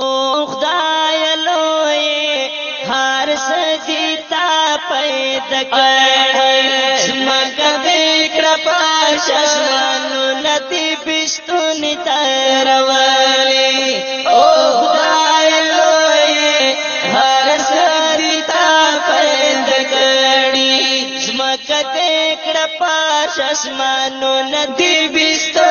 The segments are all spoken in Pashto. او हर सरीता पैदे कृपा सश्मो नदी बिस्र हर सरता पैदे कृपा सश्मो नदी बिस्तु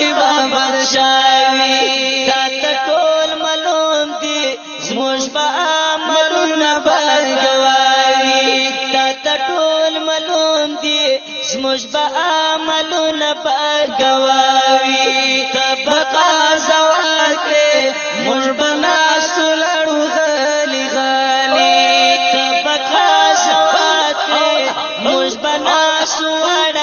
کې بابر شاوي تا ټول ملوم دي زموږ په امرونه برګواري تا ټول ملوم دي زموږ په امرونه برګواري تبقى زواکه موږ بنا سلړو غلي غالي تبقى زواکه موږ بنا سلړو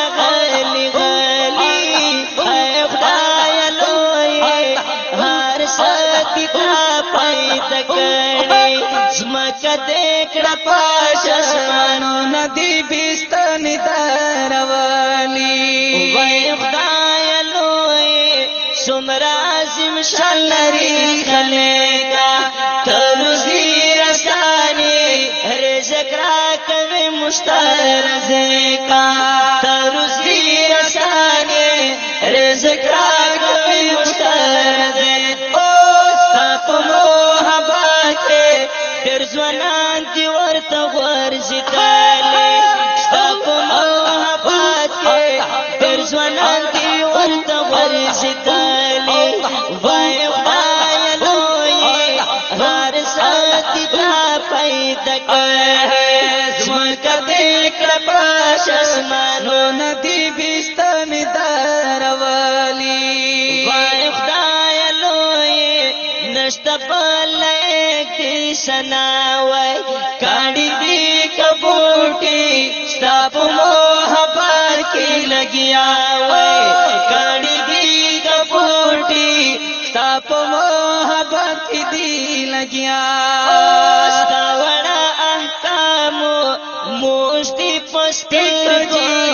پتا پید کړي زما کده کړه پاشمانو ندی بيستن دروالي وای خدای لوی سمر اعظم شلری خلګا تروزی رستانی رزق را کوي مسترزقا تروزی رستانی رزق را ډېر ځوانان دي ورته غورځېدلي ستا په محبت کې ډېر ځوانان دي ورته غورځېدلي وایي خدایه لویې هر ساتي تا پیدا کړې ځمکه دې کړه پاش اسمانونه دې بیست استقلت سنا وای کاڼي دی کبوټي ستا په محبت کې لګیا وای کاڼي دی کبوټي ستا په محبت کې دی لګیا ستا وړه احکام مو مشتي پستر دی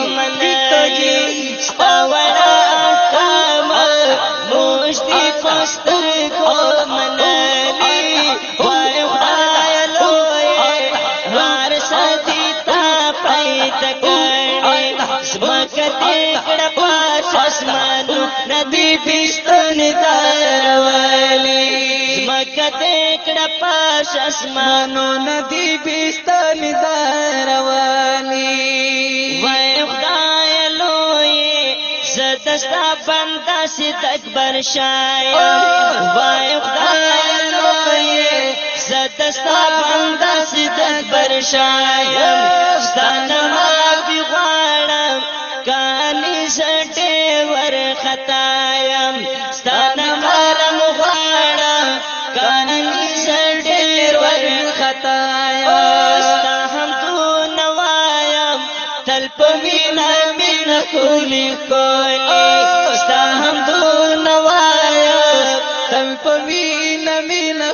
تکړی زمکه دې کړه پاس اسمان ندی دشتن داروالي زمکه دې کړه پاس اسمان ندی دشتن داروالي وای خدای لوی زدستا بندا سي تکبر شایم وای خدای لوی زد ستا بنده صدق برشایم ستا نوابی غوارم کانی سٹی ور خطایم ستا نوارم غوارم کانی سٹی ور خطایم ستا هم تو نوایم تل پمینا مینا کولی کولی ستا هم تو نوایم تل پمینا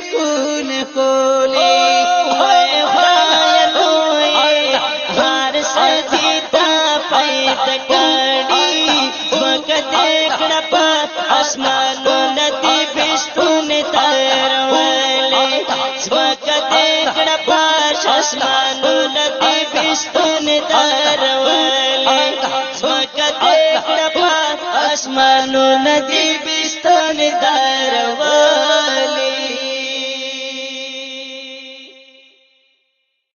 पास आसमानो नदीर छोके पास आसमानो नदी बिस्तन तरवे पात आसमानो नदी बिस्तन तरव